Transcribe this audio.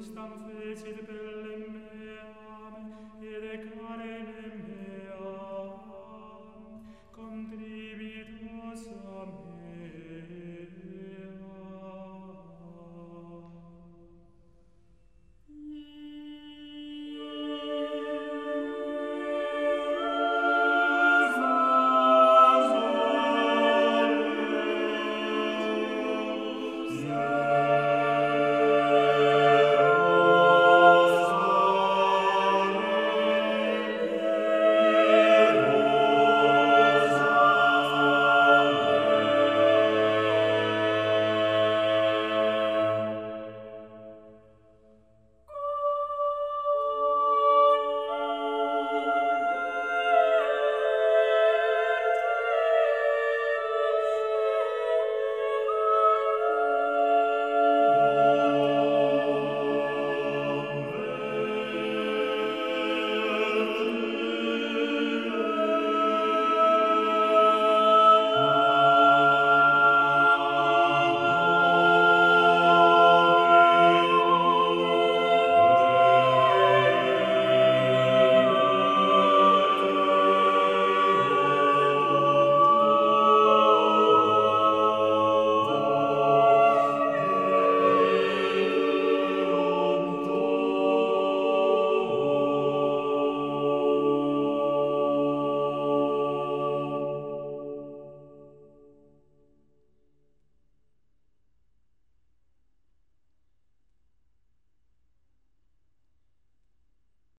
constant fecit bellem meam, et de carenem meam, contribitus a mea. Yeah.